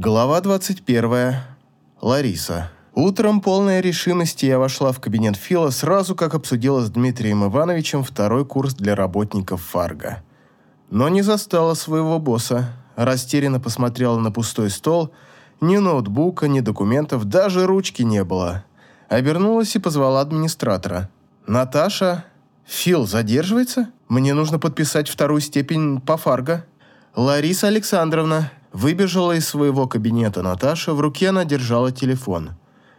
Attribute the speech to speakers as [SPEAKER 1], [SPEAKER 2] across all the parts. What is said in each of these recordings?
[SPEAKER 1] Глава 21. Лариса. Утром, полная решимости, я вошла в кабинет Фила сразу, как обсудила с Дмитрием Ивановичем второй курс для работников Фарго. Но не застала своего босса, растерянно посмотрела на пустой стол, ни ноутбука, ни документов, даже ручки не было. Обернулась и позвала администратора. «Наташа? Фил задерживается? Мне нужно подписать вторую степень по Фарго». «Лариса Александровна», Выбежала из своего кабинета Наташа, в руке она держала телефон.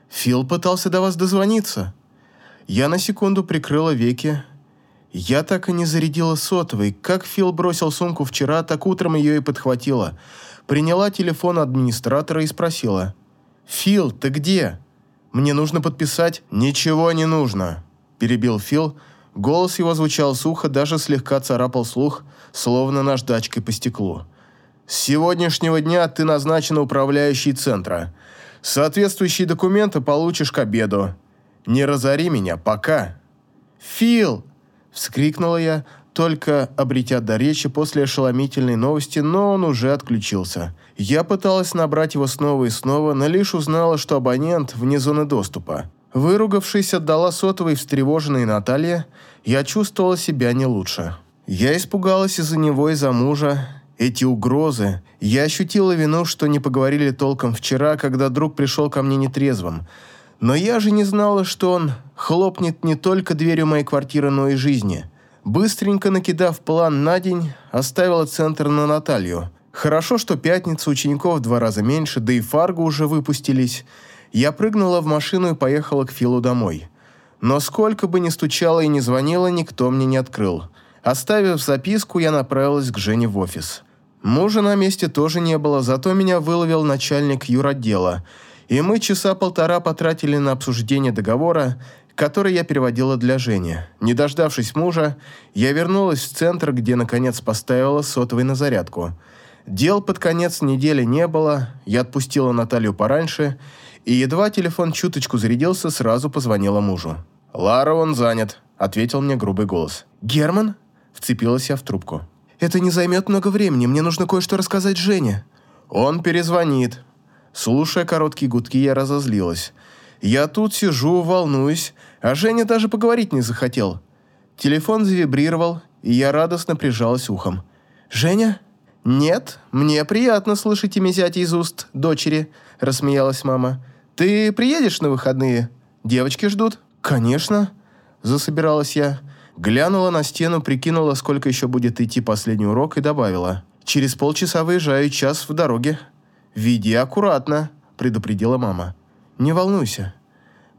[SPEAKER 1] «Фил пытался до вас дозвониться». Я на секунду прикрыла веки. Я так и не зарядила сотовый. Как Фил бросил сумку вчера, так утром ее и подхватила. Приняла телефон администратора и спросила. «Фил, ты где? Мне нужно подписать...» «Ничего не нужно», – перебил Фил. Голос его звучал сухо, даже слегка царапал слух, словно наждачкой по стеклу. С сегодняшнего дня ты назначена управляющей центра. Соответствующие документы получишь к обеду. Не разори меня, пока». «Фил!» – вскрикнула я, только обретя до речи после ошеломительной новости, но он уже отключился. Я пыталась набрать его снова и снова, но лишь узнала, что абонент вне зоны доступа. Выругавшись, отдала сотовой встревоженной Наталье, я чувствовала себя не лучше. Я испугалась из-за него и за мужа, эти угрозы. Я ощутила вину, что не поговорили толком вчера, когда друг пришел ко мне нетрезвым. Но я же не знала, что он хлопнет не только дверью моей квартиры, но и жизни. Быстренько накидав план на день, оставила центр на Наталью. Хорошо, что пятница учеников в два раза меньше, да и фарго уже выпустились. Я прыгнула в машину и поехала к Филу домой. Но сколько бы ни стучала и ни звонила, никто мне не открыл. Оставив записку, я направилась к Жене в офис. Мужа на месте тоже не было, зато меня выловил начальник юротдела, и мы часа полтора потратили на обсуждение договора, который я переводила для Жени. Не дождавшись мужа, я вернулась в центр, где наконец поставила сотовый на зарядку. Дел под конец недели не было, я отпустила Наталью пораньше, и едва телефон чуточку зарядился, сразу позвонила мужу. «Лара, он занят», — ответил мне грубый голос. «Герман?» — вцепилась я в трубку. Это не займет много времени, мне нужно кое-что рассказать Жене». «Он перезвонит». Слушая короткие гудки, я разозлилась. Я тут сижу, волнуюсь, а Женя даже поговорить не захотел. Телефон завибрировал, и я радостно прижалась ухом. «Женя?» «Нет, мне приятно слышать имя зятя из уст дочери», – рассмеялась мама. «Ты приедешь на выходные? Девочки ждут?» «Конечно», – засобиралась я. Глянула на стену, прикинула, сколько еще будет идти последний урок и добавила. «Через полчаса выезжаю, час в дороге». «Веди аккуратно», – предупредила мама. «Не волнуйся».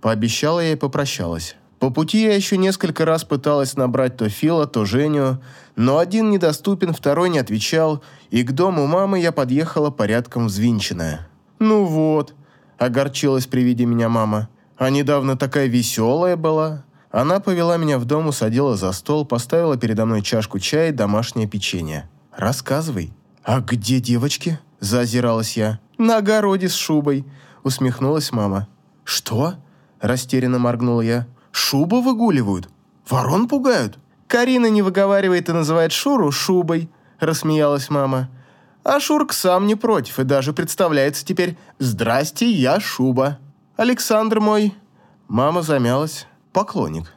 [SPEAKER 1] Пообещала я и попрощалась. По пути я еще несколько раз пыталась набрать то Фила, то Женю, но один недоступен, второй не отвечал, и к дому мамы я подъехала порядком взвинченная. «Ну вот», – огорчилась при виде меня мама, – «а недавно такая веселая была». Она повела меня в дом, усадила за стол, поставила передо мной чашку чая и домашнее печенье. «Рассказывай». «А где девочки?» – заозиралась я. «На огороде с шубой», – усмехнулась мама. «Что?» – растерянно моргнула я. «Шубу выгуливают? Ворон пугают?» «Карина не выговаривает и называет Шуру шубой», – рассмеялась мама. «А Шурк сам не против и даже представляется теперь «Здрасте, я Шуба». Александр мой...» Мама замялась поклонник».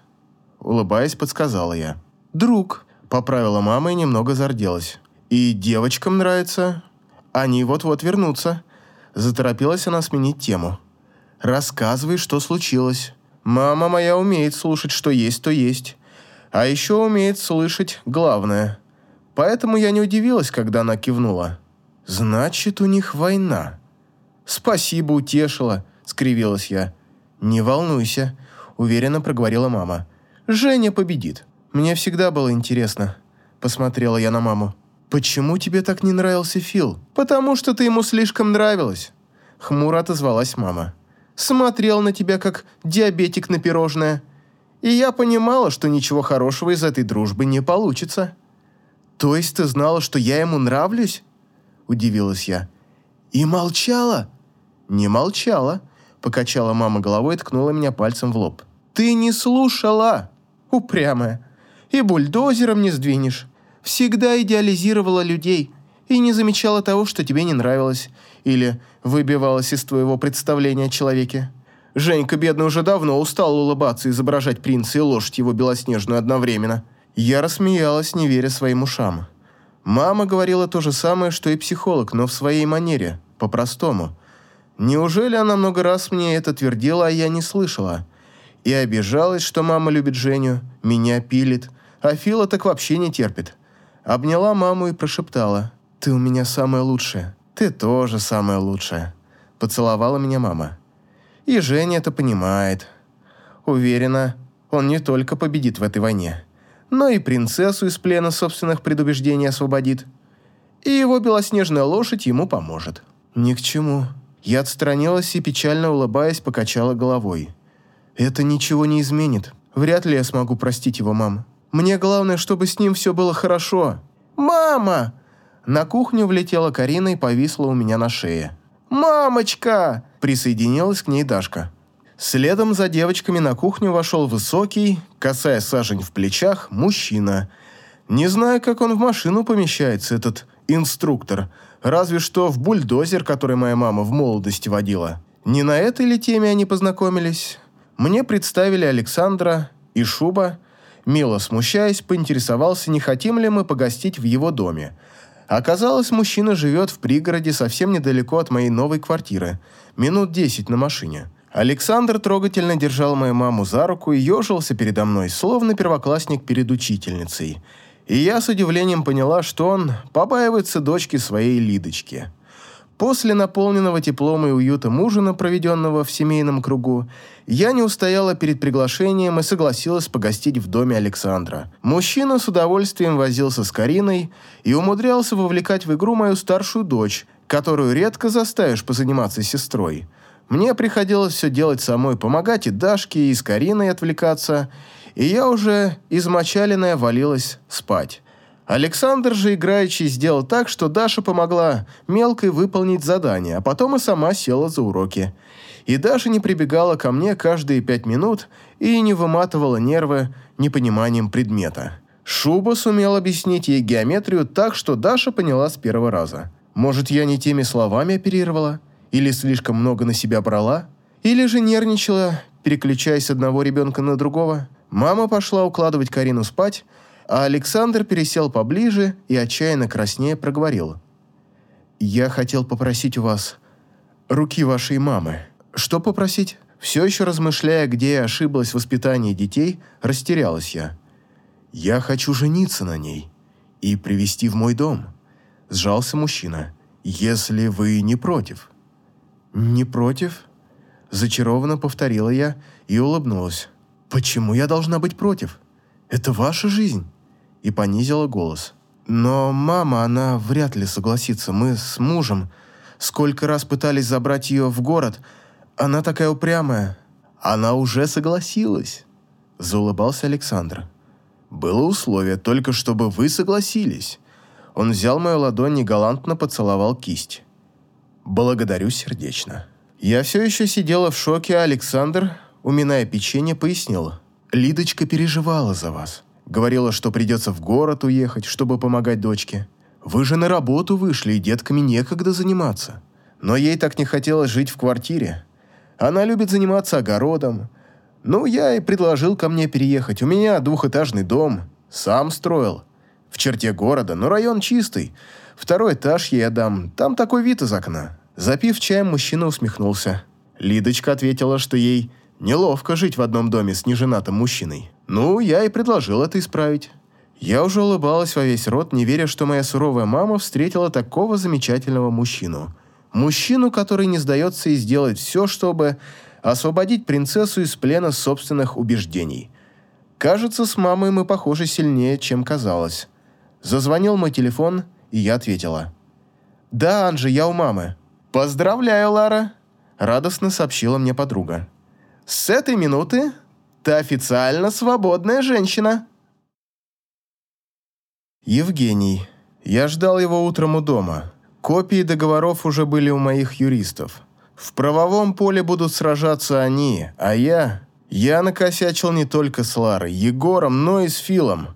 [SPEAKER 1] Улыбаясь, подсказала я. «Друг», — поправила мама и немного зарделась. «И девочкам нравится. Они вот-вот вернутся». Заторопилась она сменить тему. «Рассказывай, что случилось. Мама моя умеет слушать, что есть, то есть. А еще умеет слышать главное. Поэтому я не удивилась, когда она кивнула. Значит, у них война». «Спасибо, утешила», — скривилась я. «Не волнуйся, уверенно проговорила мама. «Женя победит. Мне всегда было интересно», – посмотрела я на маму. «Почему тебе так не нравился Фил?» «Потому что ты ему слишком нравилась», – хмуро отозвалась мама. «Смотрел на тебя, как диабетик на пирожное. И я понимала, что ничего хорошего из этой дружбы не получится». «То есть ты знала, что я ему нравлюсь?» – удивилась я. «И молчала?» «Не молчала», Покачала мама головой и ткнула меня пальцем в лоб. «Ты не слушала, упрямая. И бульдозером не сдвинешь. Всегда идеализировала людей. и не замечала того, что тебе не нравилось или выбивалось из твоего представления о человеке. Женька, бедный, уже давно устал улыбаться и изображать принца и лошадь его белоснежную одновременно. Я рассмеялась, не веря своим ушам. Мама говорила то же самое, что и психолог, но в своей манере, по-простому. Неужели она много раз мне это твердила, а я не слышала? И обижалась, что мама любит Женю, меня пилит, а Фила так вообще не терпит. Обняла маму и прошептала. «Ты у меня самая лучшая. Ты тоже самая лучшая». Поцеловала меня мама. И Женя это понимает. Уверена, он не только победит в этой войне, но и принцессу из плена собственных предубеждений освободит. И его белоснежная лошадь ему поможет. Ни к чему. Я отстранилась и, печально улыбаясь, покачала головой. Это ничего не изменит. Вряд ли я смогу простить его, мам. Мне главное, чтобы с ним все было хорошо. «Мама!» На кухню влетела Карина и повисла у меня на шее. «Мамочка!» – присоединилась к ней Дашка. Следом за девочками на кухню вошел высокий, касая сажень в плечах, мужчина. Не знаю, как он в машину помещается, этот инструктор. Разве что в бульдозер, который моя мама в молодости водила. Не на этой ли теме они познакомились? Мне представили Александра и Шуба. Мило смущаясь, поинтересовался, не хотим ли мы погостить в его доме – Оказалось, мужчина живет в пригороде совсем недалеко от моей новой квартиры, минут десять на машине. Александр трогательно держал мою маму за руку и ежился передо мной, словно первоклассник перед учительницей. И я с удивлением поняла, что он побаивается дочки своей Лидочки. После наполненного теплом и уютом ужина, проведенного в семейном кругу, я не устояла перед приглашением и согласилась погостить в доме Александра. Мужчина с удовольствием возился с Кариной и умудрялся вовлекать в игру мою старшую дочь, которую редко заставишь позаниматься сестрой. Мне приходилось все делать самой, помогать и Дашке, и с Кариной отвлекаться, и я уже измочаленная валилась спать. Александр же играючи сделал так, что Даша помогла мелкой выполнить задание, а потом и сама села за уроки. И Даша не прибегала ко мне каждые пять минут и не выматывала нервы непониманием предмета. Шуба сумел объяснить ей геометрию так, что Даша поняла с первого раза. Может, я не теми словами оперировала? Или слишком много на себя брала? Или же нервничала, переключаясь с одного ребенка на другого? Мама пошла укладывать Карину спать, а Александр пересел поближе и отчаянно краснее проговорил. «Я хотел попросить у вас руки вашей мамы». «Что попросить?» Все еще размышляя, где я ошиблась в воспитании детей, растерялась я. «Я хочу жениться на ней и привести в мой дом», – сжался мужчина. «Если вы не против». «Не против?» – зачарованно повторила я и улыбнулась. «Почему я должна быть против? Это ваша жизнь» и понизила голос. «Но мама, она вряд ли согласится. Мы с мужем сколько раз пытались забрать ее в город. Она такая упрямая». «Она уже согласилась», – заулыбался Александр. «Было условие, только чтобы вы согласились». Он взял мою ладонь и галантно поцеловал кисть. «Благодарю сердечно». Я все еще сидела в шоке, а Александр, уминая печенье, пояснил. «Лидочка переживала за вас. Говорила, что придется в город уехать, чтобы помогать дочке. Вы же на работу вышли, и детками некогда заниматься. Но ей так не хотелось жить в квартире. Она любит заниматься огородом. Ну, я и предложил ко мне переехать. У меня двухэтажный дом. Сам строил. В черте города, но район чистый. Второй этаж ей отдам. Там такой вид из окна. Запив чаем, мужчина усмехнулся. Лидочка ответила, что ей неловко жить в одном доме с неженатым мужчиной. Ну, я и предложил это исправить. Я уже улыбалась во весь рот, не веря, что моя суровая мама встретила такого замечательного мужчину. Мужчину, который не сдается и сделает все, чтобы освободить принцессу из плена собственных убеждений. Кажется, с мамой мы похожи сильнее, чем казалось. Зазвонил мой телефон, и я ответила. «Да, Анжи, я у мамы». «Поздравляю, Лара», – радостно сообщила мне подруга. «С этой минуты ты официально свободная женщина». Евгений. Я ждал его утром у дома. Копии договоров уже были у моих юристов. В правовом поле будут сражаться они, а я... Я накосячил не только с Ларой, Егором, но и с Филом.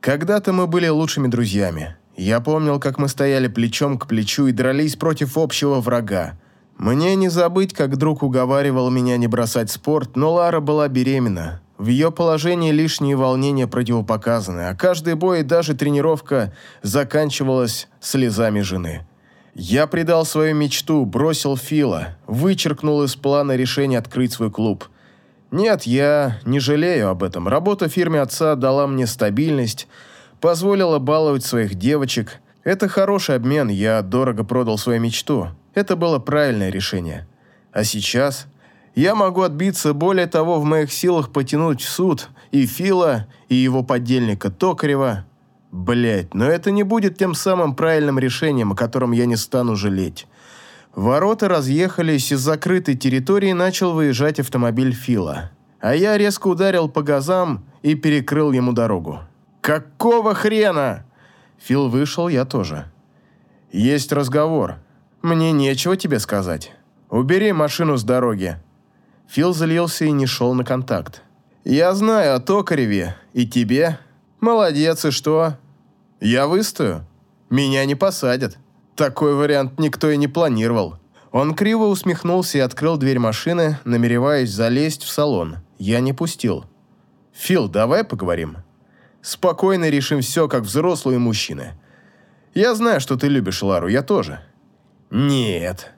[SPEAKER 1] Когда-то мы были лучшими друзьями. Я помнил, как мы стояли плечом к плечу и дрались против общего врага. Мне не забыть, как друг уговаривал меня не бросать спорт, но Лара была беременна. В ее положении лишние волнения противопоказаны, а каждый бой и даже тренировка заканчивалась слезами жены. Я предал свою мечту, бросил Фила, вычеркнул из плана решение открыть свой клуб. Нет, я не жалею об этом. Работа в фирме отца дала мне стабильность, позволила баловать своих девочек. Это хороший обмен, я дорого продал свою мечту. Это было правильное решение. А сейчас я могу отбиться, более того, в моих силах потянуть в суд и Фила, и его подельника Токарева. Блять, но это не будет тем самым правильным решением, о котором я не стану жалеть. Ворота разъехались, из закрытой территории начал выезжать автомобиль Фила. А я резко ударил по газам и перекрыл ему дорогу. «Какого хрена?» Фил вышел, я тоже. «Есть разговор. Мне нечего тебе сказать. Убери машину с дороги». Фил залился и не шел на контакт. «Я знаю о Токареве. И тебе. Молодец, и что? Я выстою. Меня не посадят». Такой вариант никто и не планировал. Он криво усмехнулся и открыл дверь машины, намереваясь залезть в салон. Я не пустил. «Фил, давай поговорим. Спокойно решим все, как взрослые мужчины. Я знаю, что ты любишь Лару, я тоже». «Нет».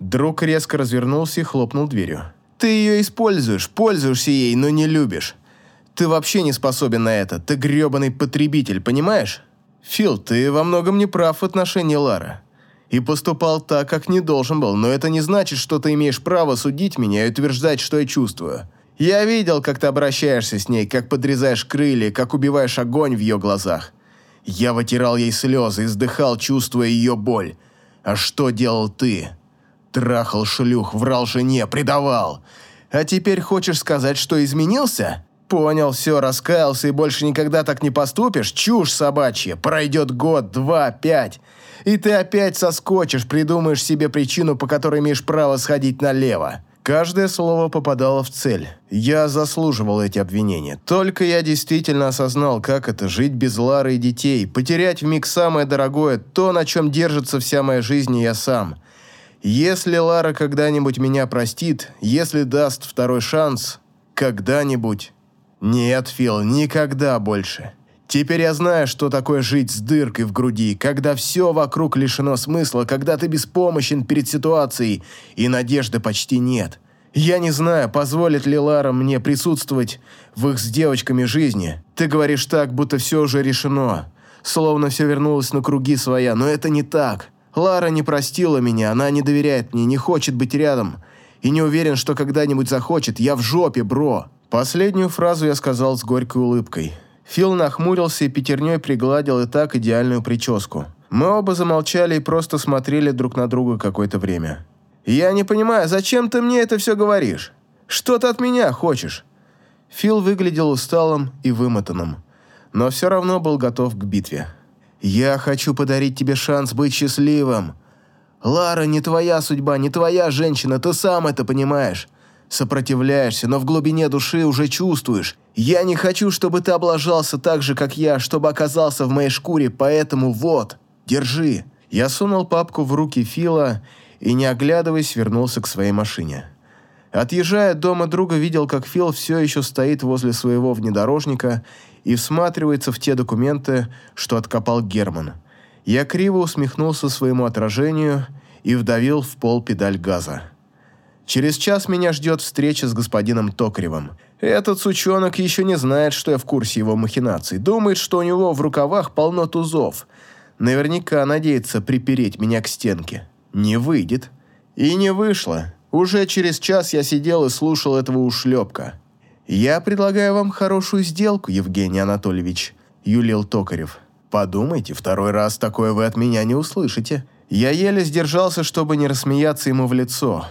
[SPEAKER 1] Друг резко развернулся и хлопнул дверью. «Ты ее используешь, пользуешься ей, но не любишь. Ты вообще не способен на это. Ты гребаный потребитель, понимаешь?» «Фил, ты во многом не прав в отношении Лары. И поступал так, как не должен был, но это не значит, что ты имеешь право судить меня и утверждать, что я чувствую. Я видел, как ты обращаешься с ней, как подрезаешь крылья, как убиваешь огонь в ее глазах. Я вытирал ей слезы, издыхал, чувствуя ее боль. А что делал ты? Трахал шлюх, врал жене, предавал. А теперь хочешь сказать, что изменился?» Понял, все, раскаялся и больше никогда так не поступишь? Чушь собачья. Пройдет год, два, пять. И ты опять соскочишь, придумаешь себе причину, по которой имеешь право сходить налево. Каждое слово попадало в цель. Я заслуживал эти обвинения. Только я действительно осознал, как это жить без Лары и детей, потерять в миг самое дорогое, то, на чем держится вся моя жизнь и я сам. Если Лара когда-нибудь меня простит, если даст второй шанс, когда-нибудь «Нет, Фил, никогда больше. Теперь я знаю, что такое жить с дыркой в груди, когда все вокруг лишено смысла, когда ты беспомощен перед ситуацией и надежды почти нет. Я не знаю, позволит ли Лара мне присутствовать в их с девочками жизни. Ты говоришь так, будто все уже решено, словно все вернулось на круги своя, но это не так. Лара не простила меня, она не доверяет мне, не хочет быть рядом» и не уверен, что когда-нибудь захочет. Я в жопе, бро. Последнюю фразу я сказал с горькой улыбкой. Фил нахмурился и пятерней пригладил и так идеальную прическу. Мы оба замолчали и просто смотрели друг на друга какое-то время. «Я не понимаю, зачем ты мне это все говоришь? Что ты от меня хочешь?» Фил выглядел усталым и вымотанным, но все равно был готов к битве. «Я хочу подарить тебе шанс быть счастливым. Лара не твоя судьба, не твоя женщина, ты сам это понимаешь. Сопротивляешься, но в глубине души уже чувствуешь. Я не хочу, чтобы ты облажался так же, как я, чтобы оказался в моей шкуре, поэтому вот, держи». Я сунул папку в руки Фила и, не оглядываясь, вернулся к своей машине. Отъезжая от дома друга, видел, как Фил все еще стоит возле своего внедорожника и всматривается в те документы, что откопал Герман. Я криво усмехнулся своему отражению и вдавил в пол педаль газа. Через час меня ждет встреча с господином Токаревым. Этот сучонок еще не знает, что я в курсе его махинаций. Думает, что у него в рукавах полно тузов. Наверняка надеется припереть меня к стенке. Не выйдет. И не вышло. Уже через час я сидел и слушал этого ушлепка. «Я предлагаю вам хорошую сделку, Евгений Анатольевич», – юлил Токарев. «Подумайте, второй раз такое вы от меня не услышите». Я еле сдержался, чтобы не рассмеяться ему в лицо.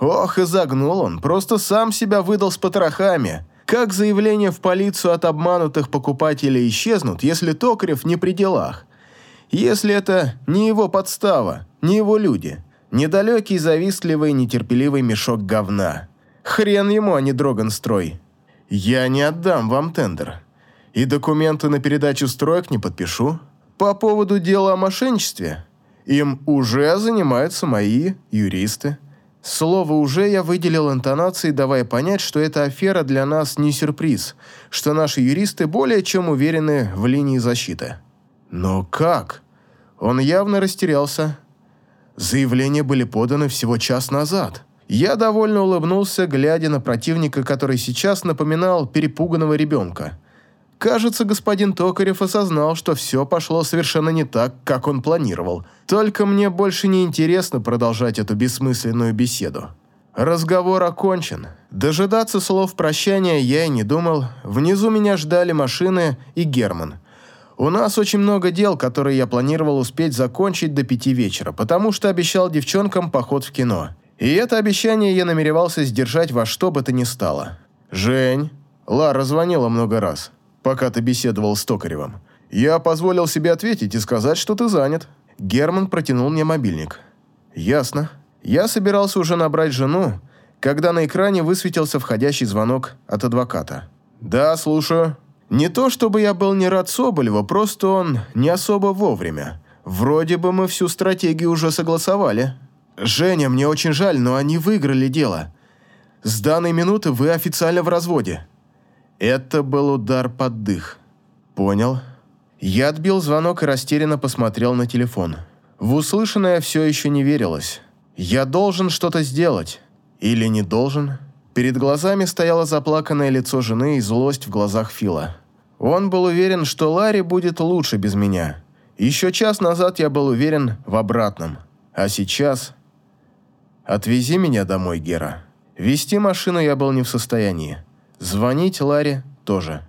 [SPEAKER 1] Ох, и загнул он, просто сам себя выдал с потрохами. Как заявление в полицию от обманутых покупателей исчезнут, если Токарев не при делах? Если это не его подстава, не его люди. Недалекий, завистливый, нетерпеливый мешок говна. Хрен ему, а не Дроганстрой. Я не отдам вам тендер. И документы на передачу строек не подпишу. По поводу дела о мошенничестве. Им уже занимаются мои юристы. Слово «уже» я выделил интонацией, давая понять, что эта афера для нас не сюрприз, что наши юристы более чем уверены в линии защиты. Но как? Он явно растерялся. Заявления были поданы всего час назад. Я довольно улыбнулся, глядя на противника, который сейчас напоминал перепуганного ребенка. Кажется, господин Токарев осознал, что все пошло совершенно не так, как он планировал. Только мне больше не интересно продолжать эту бессмысленную беседу. Разговор окончен. Дожидаться слов прощания я и не думал. Внизу меня ждали машины и Герман. У нас очень много дел, которые я планировал успеть закончить до пяти вечера, потому что обещал девчонкам поход в кино. И это обещание я намеревался сдержать во что бы то ни стало. «Жень». Лара звонила много раз пока ты беседовал с Токаревым. Я позволил себе ответить и сказать, что ты занят». Герман протянул мне мобильник. «Ясно. Я собирался уже набрать жену, когда на экране высветился входящий звонок от адвоката. «Да, слушаю. Не то, чтобы я был не рад Соболеву, просто он не особо вовремя. Вроде бы мы всю стратегию уже согласовали. Женя, мне очень жаль, но они выиграли дело. С данной минуты вы официально в разводе. Это был удар под дых. Понял. Я отбил звонок и растерянно посмотрел на телефон. В услышанное все еще не верилось. Я должен что-то сделать. Или не должен? Перед глазами стояло заплаканное лицо жены и злость в глазах Фила. Он был уверен, что Ларри будет лучше без меня. Еще час назад я был уверен в обратном. А сейчас... Отвези меня домой, Гера. Вести машину я был не в состоянии. Звонить Ларе тоже.